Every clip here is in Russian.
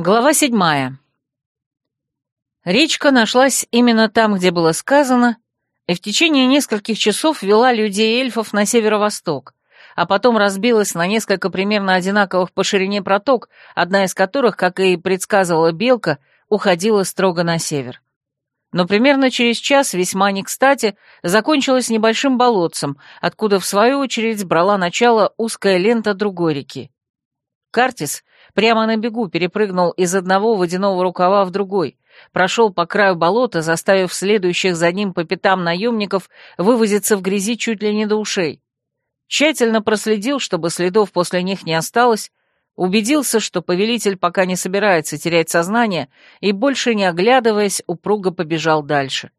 Глава седьмая. Речка нашлась именно там, где было сказано, и в течение нескольких часов вела людей эльфов на северо-восток, а потом разбилась на несколько примерно одинаковых по ширине проток, одна из которых, как и предсказывала Белка, уходила строго на север. Но примерно через час, весьма не кстати, закончилась небольшим болотцем, откуда, в свою очередь, брала начало узкая лента другой реки. Картис прямо на бегу перепрыгнул из одного водяного рукава в другой, прошел по краю болота, заставив следующих за ним по пятам наемников вывозиться в грязи чуть ли не до ушей. Тщательно проследил, чтобы следов после них не осталось, убедился, что повелитель пока не собирается терять сознание, и, больше не оглядываясь, упруго побежал дальше.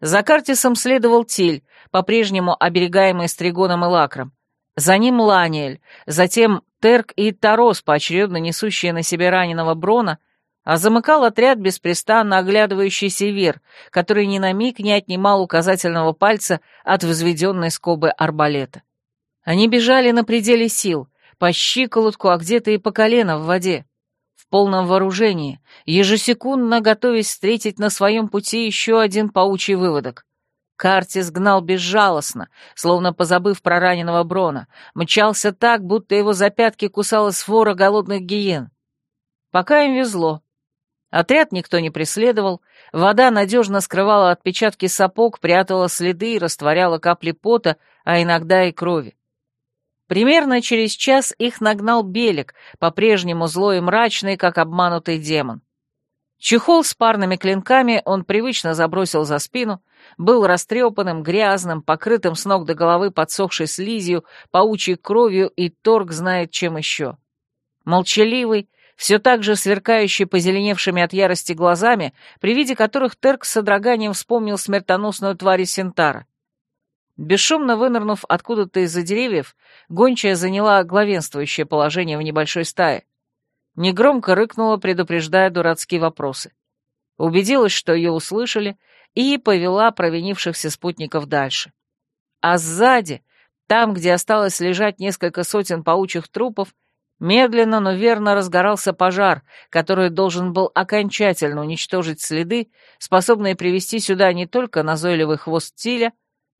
За Картисом следовал Тиль, по-прежнему оберегаемый Стригоном и Лакром. За ним Ланиэль, затем Терк и Тарос, поочередно несущие на себе раненого Брона, а замыкал отряд беспрестанно оглядывающийся Вер, который ни на миг не отнимал указательного пальца от взведенной скобы арбалета. Они бежали на пределе сил, по щиколотку, а где-то и по колено в воде, в полном вооружении, ежесекундно готовясь встретить на своем пути еще один паучий выводок. Картис гнал безжалостно, словно позабыв про раненого Брона, мчался так, будто его за пятки кусала свора голодных гиен. Пока им везло. Отряд никто не преследовал, вода надежно скрывала отпечатки сапог, прятала следы и растворяла капли пота, а иногда и крови. Примерно через час их нагнал Белик, по-прежнему злой и мрачный, как обманутый демон. Чехол с парными клинками он привычно забросил за спину, был растрепанным, грязным, покрытым с ног до головы подсохшей слизью, паучьей кровью и торг знает чем еще. Молчаливый, все так же сверкающий позеленевшими от ярости глазами, при виде которых Терк с содроганием вспомнил смертоносную тварь из Синтара. Бесшумно вынырнув откуда-то из-за деревьев, гончая заняла главенствующее положение в небольшой стае. Негромко рыкнула, предупреждая дурацкие вопросы. Убедилась, что ее услышали, и повела провинившихся спутников дальше. А сзади, там, где осталось лежать несколько сотен паучьих трупов, медленно, но верно разгорался пожар, который должен был окончательно уничтожить следы, способные привести сюда не только назойливый хвост Тиля,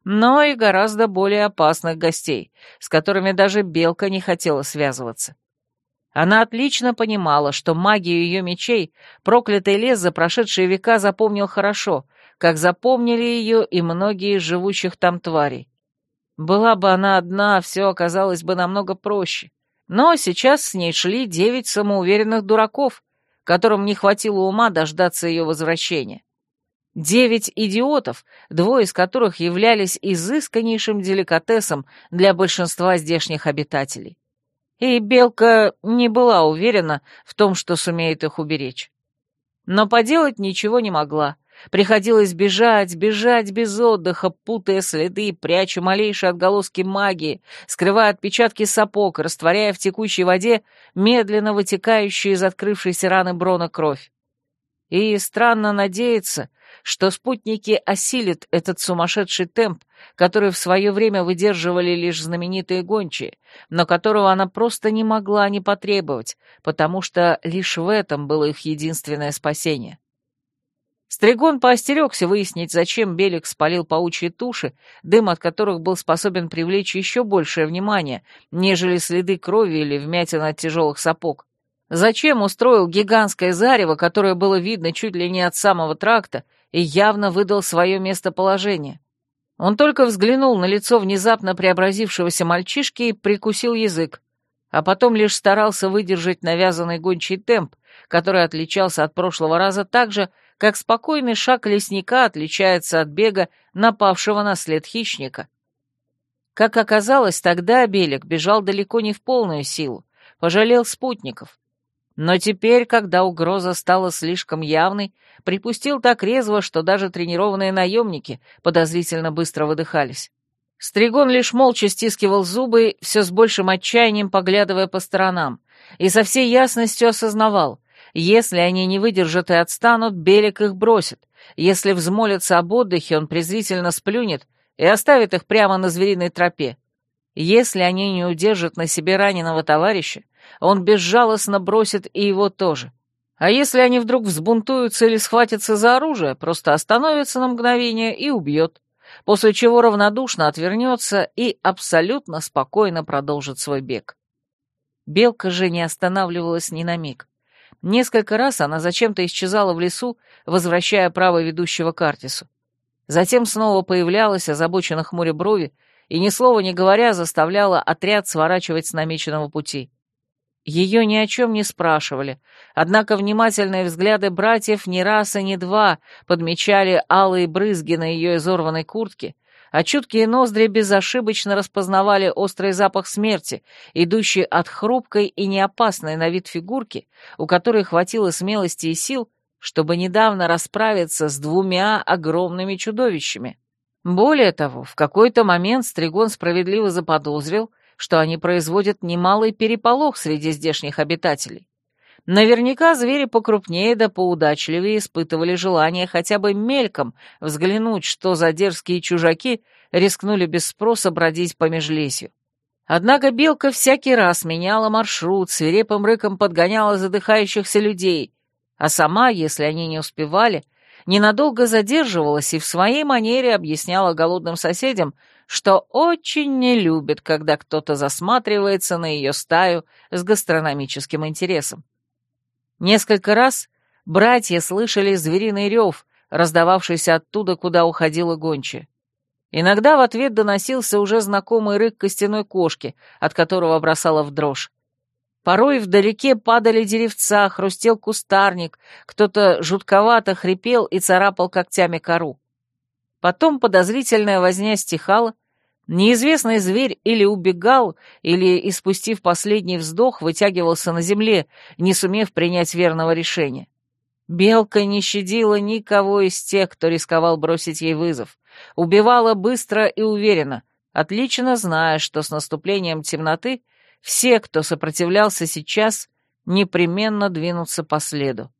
но и гораздо более опасных гостей, с которыми даже Белка не хотела связываться. Она отлично понимала, что магию ее мечей проклятый лес за прошедшие века запомнил хорошо, как запомнили ее и многие из живущих там тварей. Была бы она одна, все оказалось бы намного проще. Но сейчас с ней шли девять самоуверенных дураков, которым не хватило ума дождаться ее возвращения. Девять идиотов, двое из которых являлись изысканнейшим деликатесом для большинства здешних обитателей. И Белка не была уверена в том, что сумеет их уберечь. Но поделать ничего не могла, Приходилось бежать, бежать без отдыха, путая следы, пряча малейшие отголоски магии, скрывая отпечатки сапог, растворяя в текущей воде медленно вытекающую из открывшейся раны Брона кровь. И странно надеяться, что спутники осилят этот сумасшедший темп, который в свое время выдерживали лишь знаменитые гончие, но которого она просто не могла не потребовать, потому что лишь в этом было их единственное спасение. Стригон поостерегся выяснить, зачем Белик спалил паучьи туши, дым от которых был способен привлечь еще большее внимание, нежели следы крови или вмятин от тяжелых сапог. Зачем устроил гигантское зарево, которое было видно чуть ли не от самого тракта, и явно выдал свое местоположение? Он только взглянул на лицо внезапно преобразившегося мальчишки и прикусил язык, а потом лишь старался выдержать навязанный гончий темп, который отличался от прошлого раза так же, как спокойный шаг лесника отличается от бега напавшего на след хищника. Как оказалось, тогда Белик бежал далеко не в полную силу, пожалел спутников. Но теперь, когда угроза стала слишком явной, припустил так резво, что даже тренированные наемники подозрительно быстро выдыхались. Стригон лишь молча стискивал зубы, все с большим отчаянием поглядывая по сторонам, и со всей ясностью осознавал, если они не выдержат и отстанут, Белик их бросит. Если взмолятся об отдыхе, он презрительно сплюнет и оставит их прямо на звериной тропе. Если они не удержат на себе раненого товарища, он безжалостно бросит и его тоже. А если они вдруг взбунтуются или схватятся за оружие, просто остановится на мгновение и убьет, после чего равнодушно отвернется и абсолютно спокойно продолжит свой бег. Белка же не останавливалась ни на миг. Несколько раз она зачем-то исчезала в лесу, возвращая право ведущего к Артису. Затем снова появлялась, озабоченно хмуря брови, и ни слова не говоря заставляла отряд сворачивать с намеченного пути. Ее ни о чем не спрашивали, однако внимательные взгляды братьев ни раз и ни два подмечали алые брызги на ее изорванной куртке, а чуткие ноздри безошибочно распознавали острый запах смерти, идущий от хрупкой и неопасной на вид фигурки, у которой хватило смелости и сил, чтобы недавно расправиться с двумя огромными чудовищами. Более того, в какой-то момент Стригон справедливо заподозрил, что они производят немалый переполох среди здешних обитателей. Наверняка звери покрупнее да поудачливее испытывали желание хотя бы мельком взглянуть, что за дерзкие чужаки рискнули без спроса бродить по межлесью. Однако белка всякий раз меняла маршрут, свирепым рыком подгоняла задыхающихся людей, а сама, если они не успевали, ненадолго задерживалась и в своей манере объясняла голодным соседям, что очень не любит, когда кто-то засматривается на ее стаю с гастрономическим интересом. Несколько раз братья слышали звериный рев, раздававшийся оттуда, куда уходила гончая. Иногда в ответ доносился уже знакомый рык костяной кошки, от которого бросала в дрожь. Порой вдалеке падали деревца, хрустел кустарник, кто-то жутковато хрипел и царапал когтями кору. Потом подозрительная возня стихала, неизвестный зверь или убегал, или, испустив последний вздох, вытягивался на земле, не сумев принять верного решения. Белка не щадила никого из тех, кто рисковал бросить ей вызов. Убивала быстро и уверенно, отлично зная, что с наступлением темноты все, кто сопротивлялся сейчас, непременно двинутся по следу.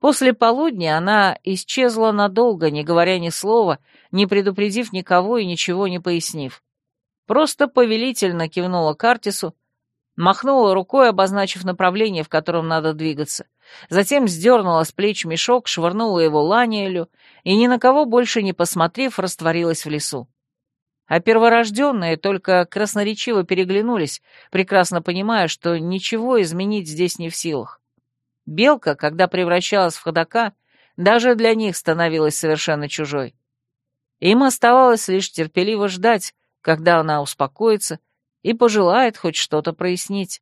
После полудня она исчезла надолго, не говоря ни слова, не предупредив никого и ничего не пояснив. Просто повелительно кивнула Картису, махнула рукой, обозначив направление, в котором надо двигаться, затем сдернула с плеч мешок, швырнула его Ланиэлю и, ни на кого больше не посмотрев, растворилась в лесу. А перворожденные только красноречиво переглянулись, прекрасно понимая, что ничего изменить здесь не в силах. Белка, когда превращалась в ходока, даже для них становилась совершенно чужой. Им оставалось лишь терпеливо ждать, когда она успокоится и пожелает хоть что-то прояснить.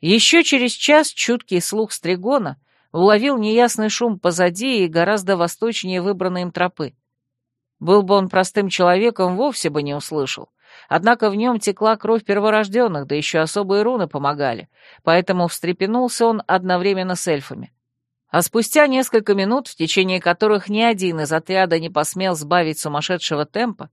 Еще через час чуткий слух Стригона уловил неясный шум позади и гораздо восточнее выбранной им тропы. Был бы он простым человеком, вовсе бы не услышал. Однако в нем текла кровь перворожденных, да еще особые руны помогали, поэтому встрепенулся он одновременно с эльфами. А спустя несколько минут, в течение которых ни один из отряда не посмел сбавить сумасшедшего темпа,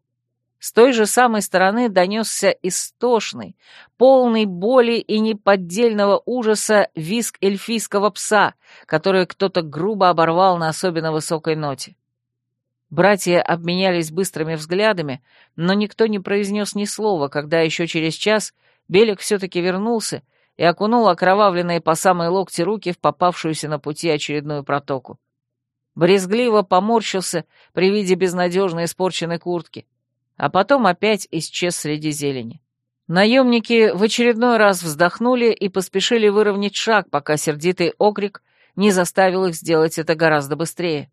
с той же самой стороны донесся истошный, полный боли и неподдельного ужаса виск эльфийского пса, который кто-то грубо оборвал на особенно высокой ноте. Братья обменялись быстрыми взглядами, но никто не произнес ни слова, когда еще через час Белик все-таки вернулся и окунул окровавленные по самой локти руки в попавшуюся на пути очередную протоку. Брезгливо поморщился при виде безнадежно испорченной куртки, а потом опять исчез среди зелени. Наемники в очередной раз вздохнули и поспешили выровнять шаг, пока сердитый окрик не заставил их сделать это гораздо быстрее.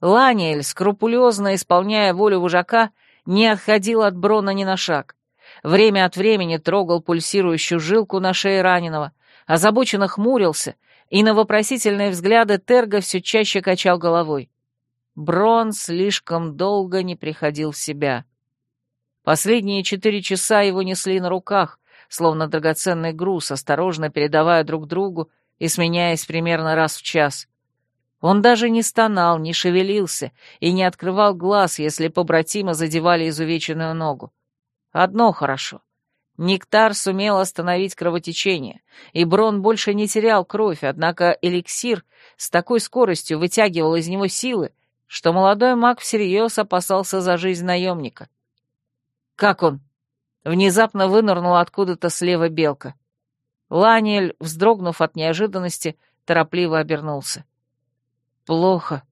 Ланиэль, скрупулезно исполняя волю вожака, не отходил от Брона ни на шаг. Время от времени трогал пульсирующую жилку на шее раненого, озабоченно хмурился, и на вопросительные взгляды Терга все чаще качал головой. Брон слишком долго не приходил в себя. Последние четыре часа его несли на руках, словно драгоценный груз, осторожно передавая друг другу и сменяясь примерно раз в час. Он даже не стонал, не шевелился и не открывал глаз, если побратимы задевали изувеченную ногу. Одно хорошо. Нектар сумел остановить кровотечение, и Брон больше не терял кровь, однако эликсир с такой скоростью вытягивал из него силы, что молодой маг всерьез опасался за жизнь наемника. «Как он?» внезапно вынырнула откуда-то слева белка. Ланиэль, вздрогнув от неожиданности, торопливо обернулся. «Плохо.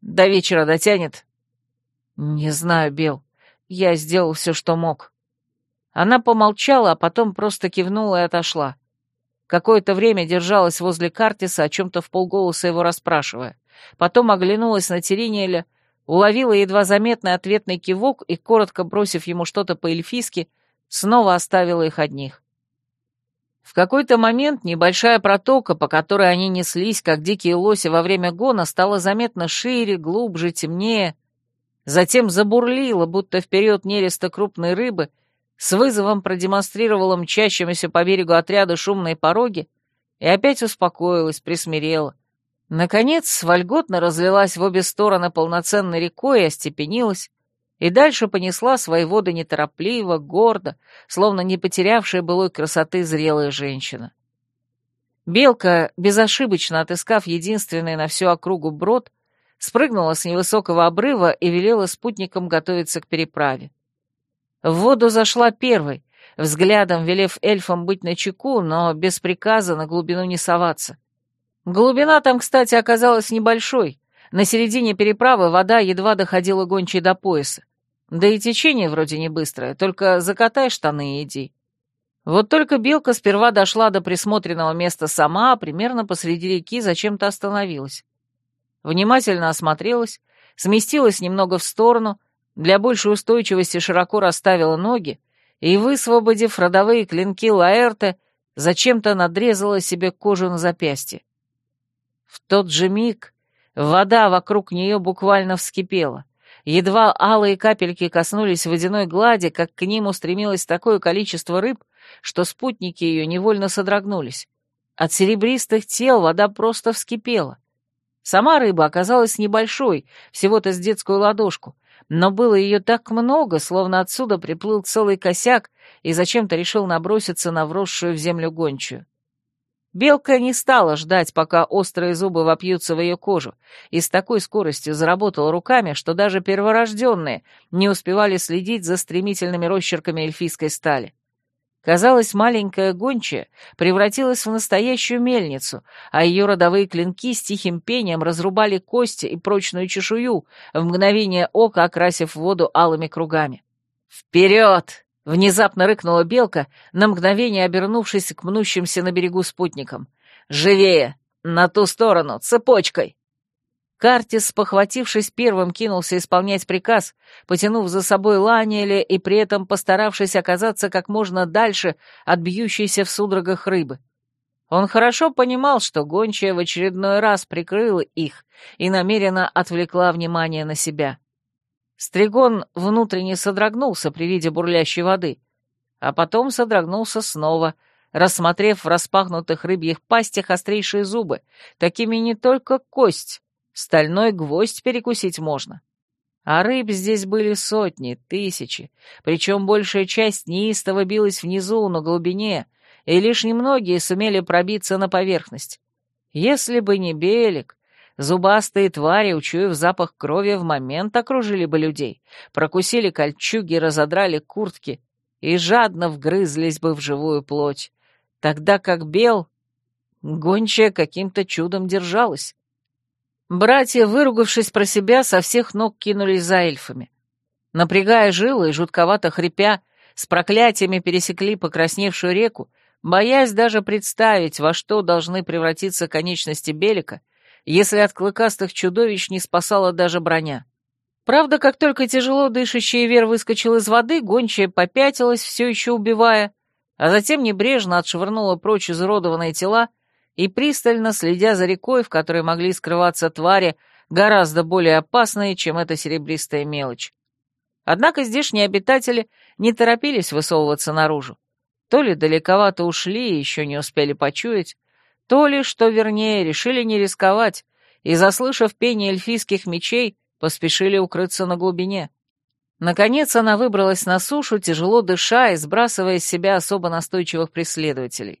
До вечера дотянет?» «Не знаю, Бел. Я сделал все, что мог». Она помолчала, а потом просто кивнула и отошла. Какое-то время держалась возле Картиса, о чем-то в полголоса его расспрашивая. Потом оглянулась на Теринеля, уловила едва заметный ответный кивок и, коротко бросив ему что-то по-эльфийски, снова оставила их одних. В какой-то момент небольшая протока, по которой они неслись, как дикие лоси во время гона, стала заметно шире, глубже, темнее. Затем забурлила, будто вперед нереста крупной рыбы, с вызовом продемонстрировала мчащемуся по берегу отряда шумные пороги и опять успокоилась, присмирела. Наконец, вольготно разлилась в обе стороны полноценной рекой и остепенилась, и дальше понесла свои воды неторопливо, гордо, словно не потерявшая былой красоты зрелая женщина. Белка, безошибочно отыскав единственный на всю округу брод, спрыгнула с невысокого обрыва и велела спутникам готовиться к переправе. В воду зашла первой, взглядом велев эльфам быть начеку, но без приказа на глубину не соваться. Глубина там, кстати, оказалась небольшой. На середине переправы вода едва доходила гончей до пояса. Да и течение вроде не быстрое, только закатай штаны и иди. Вот только белка сперва дошла до присмотренного места сама, а примерно посреди реки зачем-то остановилась. Внимательно осмотрелась, сместилась немного в сторону, для большей устойчивости широко расставила ноги и, высвободив родовые клинки Лаэрте, зачем-то надрезала себе кожу на запястье. В тот же миг вода вокруг нее буквально вскипела. Едва алые капельки коснулись водяной глади, как к ним устремилось такое количество рыб, что спутники ее невольно содрогнулись. От серебристых тел вода просто вскипела. Сама рыба оказалась небольшой, всего-то с детскую ладошку, но было ее так много, словно отсюда приплыл целый косяк и зачем-то решил наброситься на вросшую в землю гончую. Белка не стала ждать, пока острые зубы вопьются в ее кожу, и с такой скоростью заработала руками, что даже перворожденные не успевали следить за стремительными росчерками эльфийской стали. Казалось, маленькая гончая превратилась в настоящую мельницу, а ее родовые клинки с тихим пением разрубали кости и прочную чешую, в мгновение ока окрасив воду алыми кругами. «Вперед!» Внезапно рыкнула белка, на мгновение обернувшись к мнущимся на берегу спутникам. «Живее! На ту сторону! Цепочкой!» Картис, похватившись первым, кинулся исполнять приказ, потянув за собой Ланиэля и при этом постаравшись оказаться как можно дальше от бьющейся в судорогах рыбы. Он хорошо понимал, что гончая в очередной раз прикрыла их и намеренно отвлекла внимание на себя. Стригон внутренне содрогнулся при виде бурлящей воды, а потом содрогнулся снова, рассмотрев в распахнутых рыбьих пастях острейшие зубы. Такими не только кость, стальной гвоздь перекусить можно. А рыб здесь были сотни, тысячи, причем большая часть неистово билась внизу, на глубине, и лишь немногие сумели пробиться на поверхность. Если бы не Белик, Зубастые твари, учуяв запах крови, в момент окружили бы людей, прокусили кольчуги, разодрали куртки и жадно вгрызлись бы в живую плоть, тогда как бел... Гончая каким-то чудом держалась. Братья, выругавшись про себя, со всех ног кинулись за эльфами. Напрягая жилы и жутковато хрипя, с проклятиями пересекли покрасневшую реку, боясь даже представить, во что должны превратиться конечности Белика, если от клыкастых чудовищ не спасала даже броня. Правда, как только тяжело дышащий Вер выскочил из воды, гончая попятилась, все еще убивая, а затем небрежно отшвырнула прочь изуродованные тела и, пристально следя за рекой, в которой могли скрываться твари, гораздо более опасные, чем эта серебристая мелочь. Однако здешние обитатели не торопились высовываться наружу. То ли далековато ушли и еще не успели почуять, то ли, что вернее, решили не рисковать и, заслышав пение эльфийских мечей, поспешили укрыться на глубине. Наконец она выбралась на сушу, тяжело дыша и сбрасывая из себя особо настойчивых преследователей.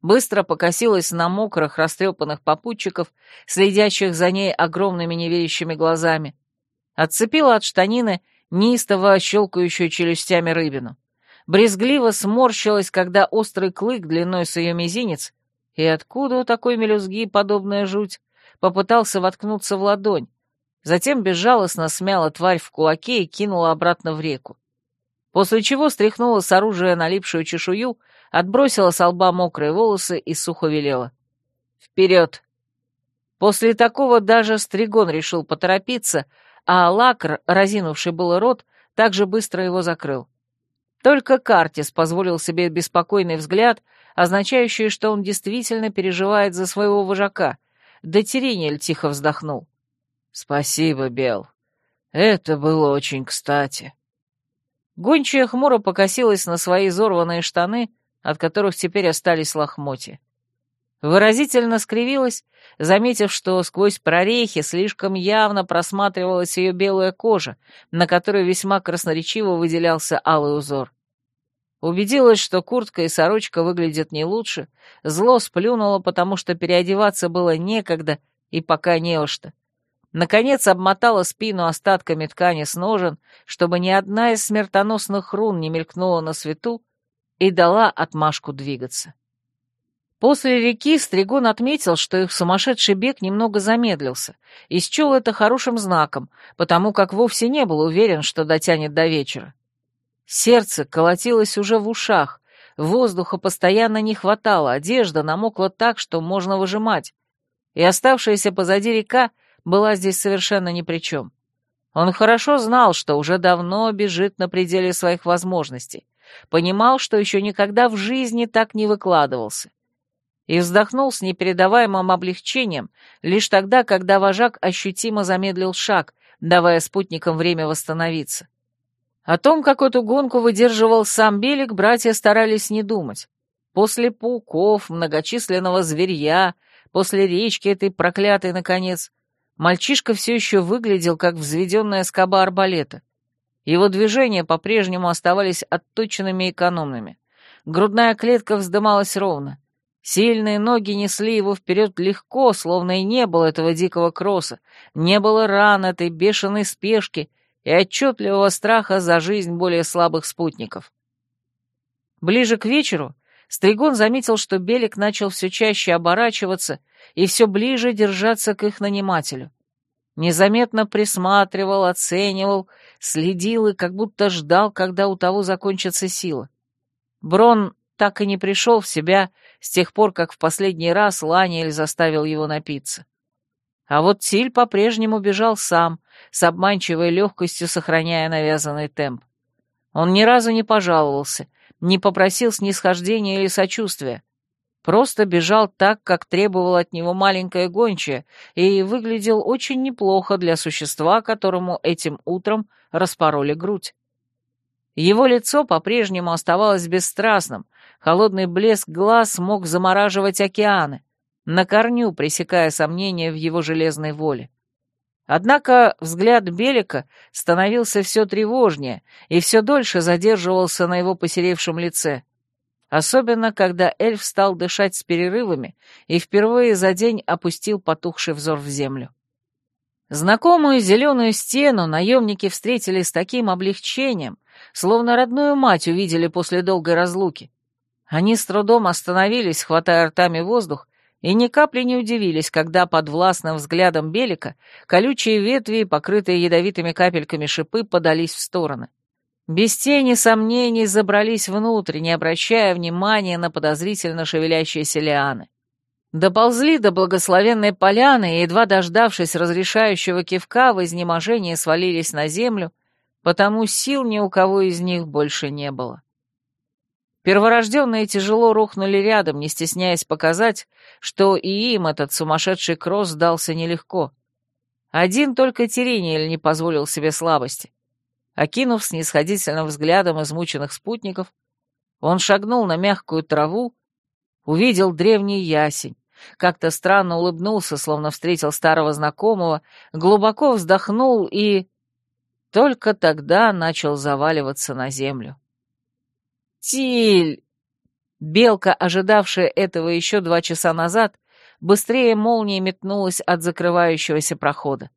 Быстро покосилась на мокрых, растрепанных попутчиков, следящих за ней огромными неверящими глазами. Отцепила от штанины неистово щелкающую челюстями рыбину. брезгливо сморщилась, когда острый клык длиной с ее мизинец, и откуда у такой мелюзги подобная жуть, попытался воткнуться в ладонь, затем безжалостно смяла тварь в кулаке и кинула обратно в реку. После чего стряхнула с оружия налипшую чешую, отбросила с лба мокрые волосы и сухо велела. «Вперед!» После такого даже Стригон решил поторопиться, а Лакр, разинувший было рот, также быстро его закрыл. Только Картис позволил себе беспокойный взгляд, означающий, что он действительно переживает за своего вожака, да Теринель тихо вздохнул. «Спасибо, Бел. Это было очень кстати». Гончая хмуро покосилась на свои изорванные штаны, от которых теперь остались лохмотья. Выразительно скривилась, заметив, что сквозь прорехи слишком явно просматривалась ее белая кожа, на которой весьма красноречиво выделялся алый узор. Убедилась, что куртка и сорочка выглядят не лучше, зло сплюнула, потому что переодеваться было некогда и пока не во что. Наконец обмотала спину остатками ткани с ножен, чтобы ни одна из смертоносных рун не мелькнула на свету, и дала отмашку двигаться. После реки Стригон отметил, что их сумасшедший бег немного замедлился, и счел это хорошим знаком, потому как вовсе не был уверен, что дотянет до вечера. Сердце колотилось уже в ушах, воздуха постоянно не хватало, одежда намокла так, что можно выжимать, и оставшаяся позади река была здесь совершенно ни при чем. Он хорошо знал, что уже давно бежит на пределе своих возможностей, понимал, что еще никогда в жизни так не выкладывался и вздохнул с непередаваемым облегчением лишь тогда, когда вожак ощутимо замедлил шаг, давая спутникам время восстановиться. О том, как эту гонку выдерживал сам Белик, братья старались не думать. После пауков, многочисленного зверья, после речки этой проклятой, наконец, мальчишка все еще выглядел, как взведенная скоба арбалета. Его движения по-прежнему оставались отточенными и экономными. Грудная клетка вздымалась ровно. Сильные ноги несли его вперед легко, словно и не было этого дикого кросса, не было ран этой бешеной спешки и отчетливого страха за жизнь более слабых спутников. Ближе к вечеру Стригон заметил, что Белик начал все чаще оборачиваться и все ближе держаться к их нанимателю. Незаметно присматривал, оценивал, следил и как будто ждал, когда у того закончится сила. Брон так и не пришел в себя с тех пор, как в последний раз Ланиэль заставил его напиться. А вот Тиль по-прежнему бежал сам, с обманчивой легкостью сохраняя навязанный темп. Он ни разу не пожаловался, не попросил снисхождения или сочувствия. Просто бежал так, как требовала от него маленькая гончая, и выглядел очень неплохо для существа, которому этим утром распороли грудь. Его лицо по-прежнему оставалось бесстрастным, холодный блеск глаз мог замораживать океаны, на корню пресекая сомнения в его железной воле. Однако взгляд Белика становился все тревожнее и все дольше задерживался на его посеревшем лице, особенно когда эльф стал дышать с перерывами и впервые за день опустил потухший взор в землю. Знакомую зеленую стену наемники встретили с таким облегчением, словно родную мать увидели после долгой разлуки. Они с трудом остановились, хватая ртами воздух, и ни капли не удивились, когда под властным взглядом Белика колючие ветви, покрытые ядовитыми капельками шипы, подались в стороны. Без тени сомнений забрались внутрь, не обращая внимания на подозрительно шевелящиеся лианы. Доползли до благословенной поляны и, едва дождавшись разрешающего кивка, в изнеможении свалились на землю, потому сил ни у кого из них больше не было. Перворожденные тяжело рухнули рядом, не стесняясь показать, что и им этот сумасшедший кросс дался нелегко. Один только Терениэль не позволил себе слабости. Окинув снисходительным взглядом измученных спутников, он шагнул на мягкую траву, увидел древний ясень, как-то странно улыбнулся, словно встретил старого знакомого, глубоко вздохнул и только тогда начал заваливаться на землю. «Тиль!» Белка, ожидавшая этого еще два часа назад, быстрее молнии метнулась от закрывающегося прохода.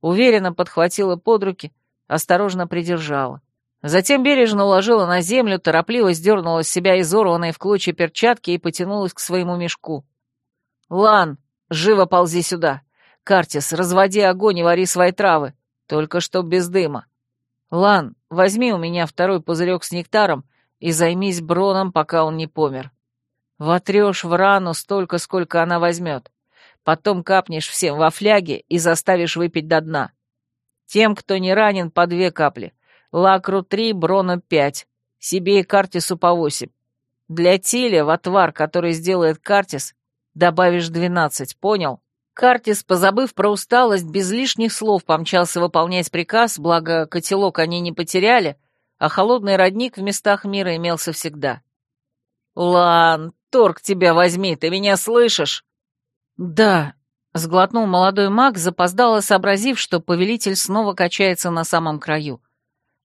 Уверенно подхватила под руки, осторожно придержала. Затем бережно уложила на землю, торопливо сдернула с себя изорванные в клочья перчатки и потянулась к своему мешку. «Лан, живо ползи сюда! Картис, разводи огонь и вари свои травы, только чтоб без дыма. Лан, возьми у меня второй пузырек с нектаром и займись Броном, пока он не помер. Вотрешь в рану столько, сколько она возьмет. Потом капнешь всем во фляге и заставишь выпить до дна. Тем, кто не ранен, по две капли. Лакру три, Брону пять. Себе и Картису по восемь. Для Тиля в отвар, который сделает Картис, добавишь двенадцать, понял? Картис, позабыв про усталость, без лишних слов помчался выполнять приказ, благо котелок они не потеряли, а холодный родник в местах мира имелся всегда. «Лан, торг тебя возьми, ты меня слышишь?» «Да», — сглотнул молодой маг, запоздало сообразив, что повелитель снова качается на самом краю.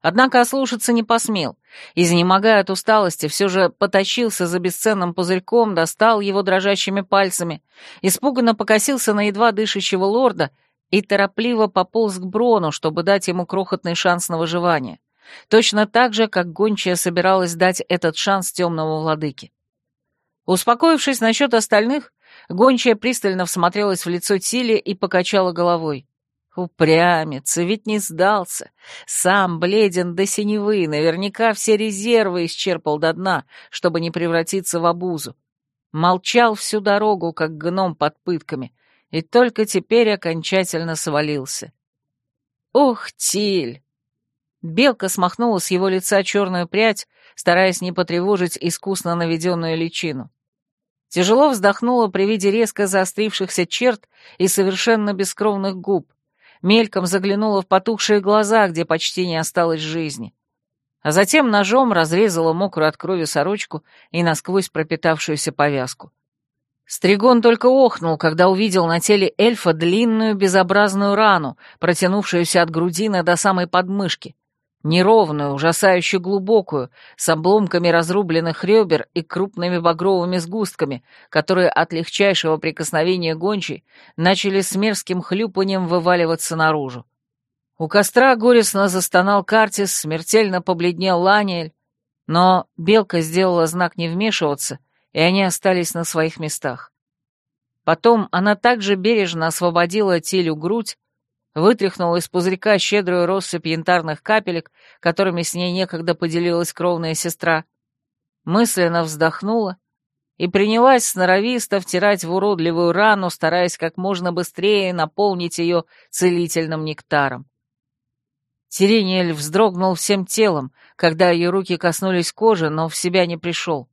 Однако ослушаться не посмел. Изнемогая от усталости, все же потащился за бесценным пузырьком, достал его дрожащими пальцами, испуганно покосился на едва дышащего лорда и торопливо пополз к Брону, чтобы дать ему крохотный шанс на выживание. Точно так же, как гончая собиралась дать этот шанс темному владыке. Успокоившись насчет остальных, гончая пристально всмотрелась в лицо Тили и покачала головой. Упрямец, ведь не сдался. Сам бледен до синевы, наверняка все резервы исчерпал до дна, чтобы не превратиться в обузу. Молчал всю дорогу, как гном под пытками, и только теперь окончательно свалился. «Ух, Тиль!» Белка смахнула с его лица черную прядь, стараясь не потревожить искусно наведенную личину. Тяжело вздохнула при виде резко заострившихся черт и совершенно бескровных губ, мельком заглянула в потухшие глаза, где почти не осталось жизни. А затем ножом разрезала мокрую от крови сорочку и насквозь пропитавшуюся повязку. Стригон только охнул, когда увидел на теле эльфа длинную безобразную рану, протянувшуюся от грудины до самой подмышки, неровную, ужасающе глубокую, с обломками разрубленных ребер и крупными багровыми сгустками, которые от легчайшего прикосновения гончей начали с мерзким хлюпанием вываливаться наружу. У костра горестно застонал Картис, смертельно побледнел Ланиэль, но Белка сделала знак не вмешиваться, и они остались на своих местах. Потом она также бережно освободила Тилю грудь, вытряхнул из пузырька щедрую россыпь янтарных капелек, которыми с ней некогда поделилась кровная сестра, мысленно вздохнула и принялась сноровисто втирать в уродливую рану, стараясь как можно быстрее наполнить ее целительным нектаром. Тирениэль вздрогнул всем телом, когда ее руки коснулись кожи, но в себя не пришел.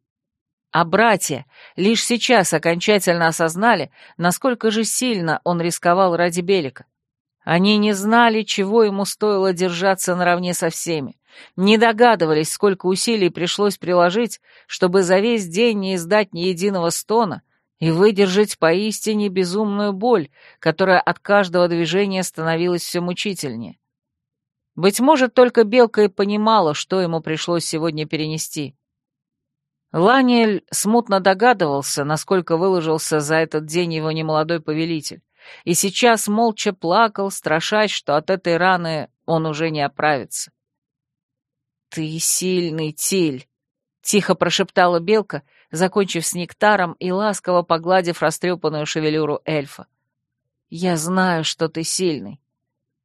А братья лишь сейчас окончательно осознали, насколько же сильно он рисковал ради Белика. Они не знали, чего ему стоило держаться наравне со всеми, не догадывались, сколько усилий пришлось приложить, чтобы за весь день не издать ни единого стона и выдержать поистине безумную боль, которая от каждого движения становилась все мучительнее. Быть может, только Белка и понимала, что ему пришлось сегодня перенести. Ланиэль смутно догадывался, насколько выложился за этот день его немолодой повелитель и сейчас молча плакал, страшась, что от этой раны он уже не оправится. «Ты сильный, Тиль!» — тихо прошептала Белка, закончив с нектаром и ласково погладив растрепанную шевелюру эльфа. «Я знаю, что ты сильный.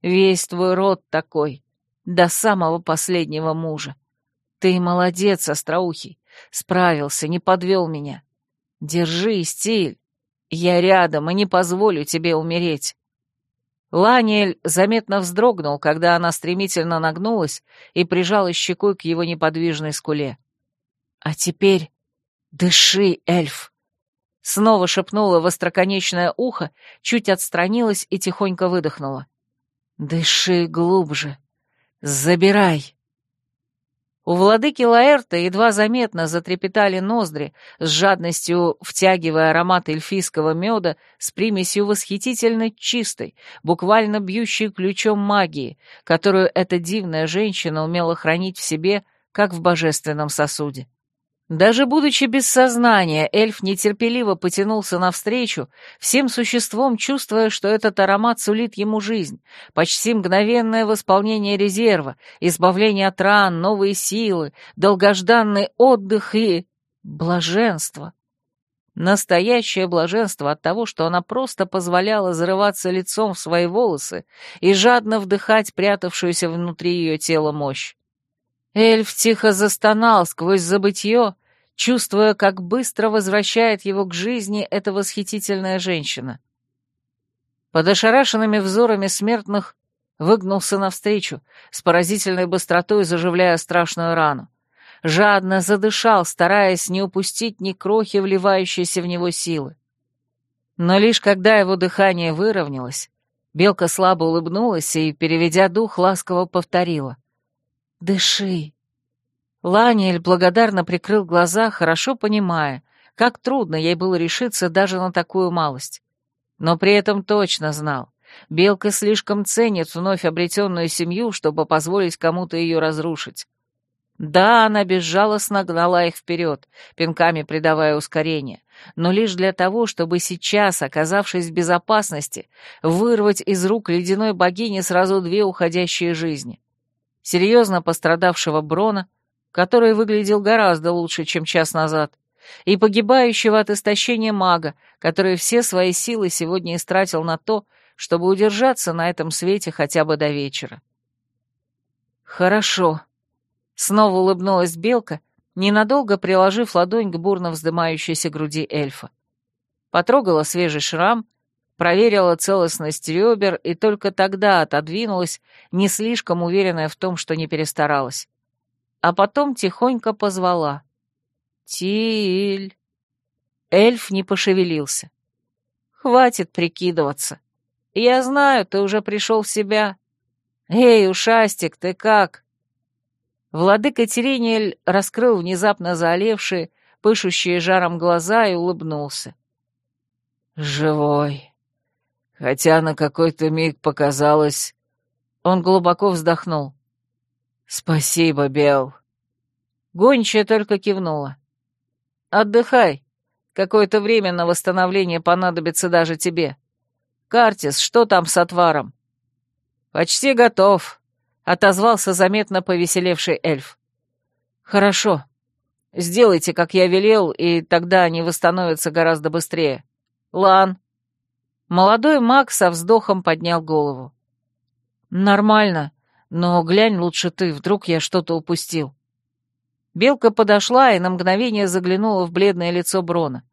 Весь твой род такой, до самого последнего мужа. Ты молодец, остроухий, справился, не подвел меня. Держи, Стиль, я рядом и не позволю тебе умереть». Ланиэль заметно вздрогнул, когда она стремительно нагнулась и прижала щекой к его неподвижной скуле. «А теперь дыши, эльф!» Снова шепнула в остроконечное ухо, чуть отстранилась и тихонько выдохнула. «Дыши глубже. Забирай!» У владыки Лаэрта едва заметно затрепетали ноздри, с жадностью втягивая аромат эльфийского меда с примесью восхитительно чистой, буквально бьющей ключом магии, которую эта дивная женщина умела хранить в себе, как в божественном сосуде. Даже будучи без сознания, эльф нетерпеливо потянулся навстречу, всем существом чувствуя, что этот аромат сулит ему жизнь, почти мгновенное восполнение резерва, избавление от ран, новые силы, долгожданный отдых и... блаженство. Настоящее блаженство от того, что она просто позволяла зарываться лицом в свои волосы и жадно вдыхать прятавшуюся внутри ее тела мощь. Эльф тихо застонал сквозь забытье, чувствуя, как быстро возвращает его к жизни эта восхитительная женщина. Под ошарашенными взорами смертных выгнулся навстречу, с поразительной быстротой заживляя страшную рану. Жадно задышал, стараясь не упустить ни крохи вливающейся в него силы. Но лишь когда его дыхание выровнялось, белка слабо улыбнулась и, переведя дух, ласково повторила. «Дыши!» Ланиэль благодарно прикрыл глаза, хорошо понимая, как трудно ей было решиться даже на такую малость. Но при этом точно знал, Белка слишком ценит вновь обретенную семью, чтобы позволить кому-то ее разрушить. Да, она безжалостно гнала их вперед, пинками придавая ускорение, но лишь для того, чтобы сейчас, оказавшись в безопасности, вырвать из рук ледяной богини сразу две уходящие жизни серьезно пострадавшего Брона, который выглядел гораздо лучше, чем час назад, и погибающего от истощения мага, который все свои силы сегодня истратил на то, чтобы удержаться на этом свете хотя бы до вечера. «Хорошо», — снова улыбнулась Белка, ненадолго приложив ладонь к бурно вздымающейся груди эльфа. Потрогала свежий шрам проверила целостность ребер и только тогда отодвинулась, не слишком уверенная в том, что не перестаралась. А потом тихонько позвала. «Тиль!» Эльф не пошевелился. «Хватит прикидываться. Я знаю, ты уже пришел в себя. Эй, ушастик, ты как?» Владыка Терениэль раскрыл внезапно заолевшие, пышущие жаром глаза и улыбнулся. «Живой!» Хотя на какой-то миг показалось... Он глубоко вздохнул. «Спасибо, Бел». Гончая только кивнула. «Отдыхай. Какое-то время на восстановление понадобится даже тебе. Картис, что там с отваром?» «Почти готов», — отозвался заметно повеселевший эльф. «Хорошо. Сделайте, как я велел, и тогда они восстановятся гораздо быстрее. Лан, Молодой маг со вздохом поднял голову. «Нормально, но глянь лучше ты, вдруг я что-то упустил». Белка подошла и на мгновение заглянула в бледное лицо Брона.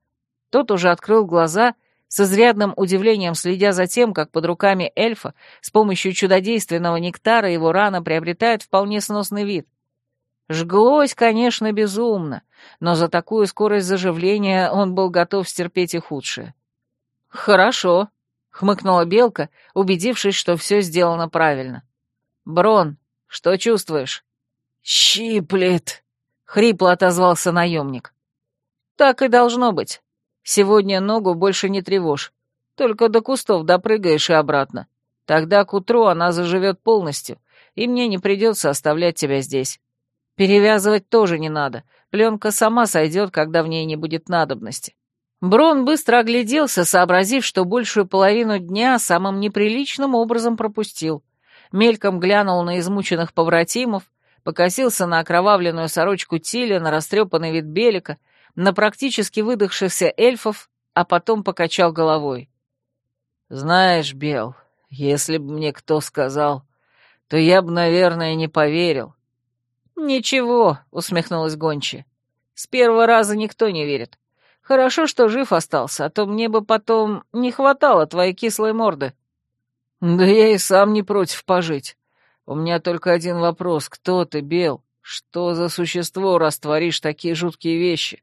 Тот уже открыл глаза, с изрядным удивлением следя за тем, как под руками эльфа с помощью чудодейственного нектара его рана приобретает вполне сносный вид. Жглось, конечно, безумно, но за такую скорость заживления он был готов стерпеть и худшее. «Хорошо», — хмыкнула Белка, убедившись, что все сделано правильно. «Брон, что чувствуешь?» «Щиплет», — хрипло отозвался наемник. «Так и должно быть. Сегодня ногу больше не тревожь. Только до кустов допрыгаешь и обратно. Тогда к утру она заживет полностью, и мне не придется оставлять тебя здесь. Перевязывать тоже не надо. Пленка сама сойдет, когда в ней не будет надобности. Брон быстро огляделся, сообразив, что большую половину дня самым неприличным образом пропустил. Мельком глянул на измученных побратимов, покосился на окровавленную сорочку Тиля, на растрепанный вид Белика, на практически выдохшихся эльфов, а потом покачал головой. «Знаешь, Бел, если бы мне кто сказал, то я бы, наверное, не поверил». «Ничего», — усмехнулась Гончи. «С первого раза никто не верит. Хорошо, что жив остался, а то мне бы потом не хватало твоей кислой морды». «Да я и сам не против пожить. У меня только один вопрос. Кто ты, Бел? Что за существо, раз творишь такие жуткие вещи?»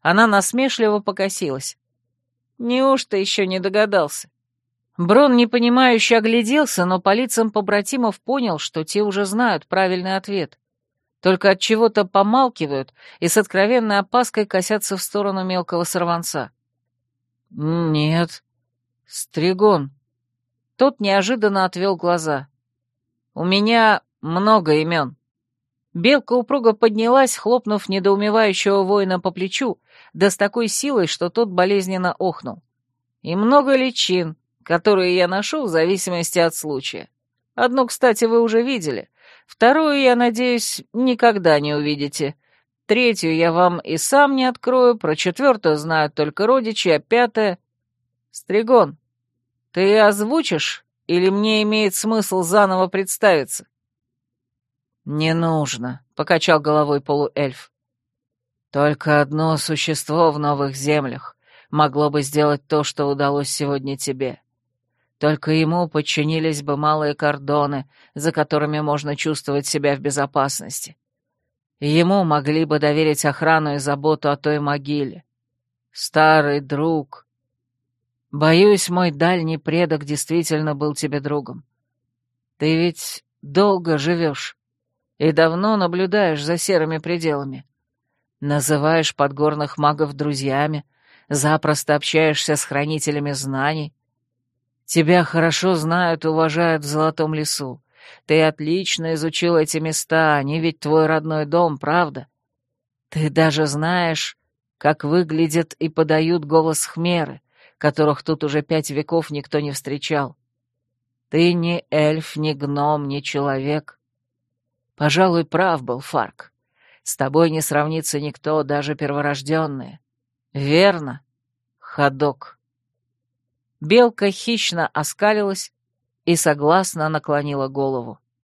Она насмешливо покосилась. «Неужто еще не догадался?» Брон непонимающе огляделся, но по лицам побратимов понял, что те уже знают правильный ответ только от чего-то помалкивают и с откровенной опаской косятся в сторону мелкого сорванца. «Нет, Стригон». Тот неожиданно отвел глаза. «У меня много имен». Белка упруго поднялась, хлопнув недоумевающего воина по плечу, да с такой силой, что тот болезненно охнул. И много личин, которые я ношу в зависимости от случая. Одну, кстати, вы уже видели. Вторую, я надеюсь, никогда не увидите. Третью я вам и сам не открою, про четвертую знают только родичи, а пятая... Стригон, ты озвучишь, или мне имеет смысл заново представиться? «Не нужно», — покачал головой полуэльф. «Только одно существо в новых землях могло бы сделать то, что удалось сегодня тебе. Только ему подчинились бы малые кордоны, за которыми можно чувствовать себя в безопасности. Ему могли бы доверить охрану и заботу о той могиле. Старый друг. Боюсь, мой дальний предок действительно был тебе другом. Ты ведь долго живешь и давно наблюдаешь за серыми пределами. Называешь подгорных магов друзьями, запросто общаешься с хранителями знаний. Тебя хорошо знают и уважают в Золотом лесу. Ты отлично изучил эти места, они ведь твой родной дом, правда? Ты даже знаешь, как выглядят и подают голос хмеры, которых тут уже пять веков никто не встречал. Ты не эльф, не гном, не человек. Пожалуй, прав был Фарк. С тобой не сравнится никто, даже перворожденные. Верно, ходок. Белка хищно оскалилась и согласно наклонила голову.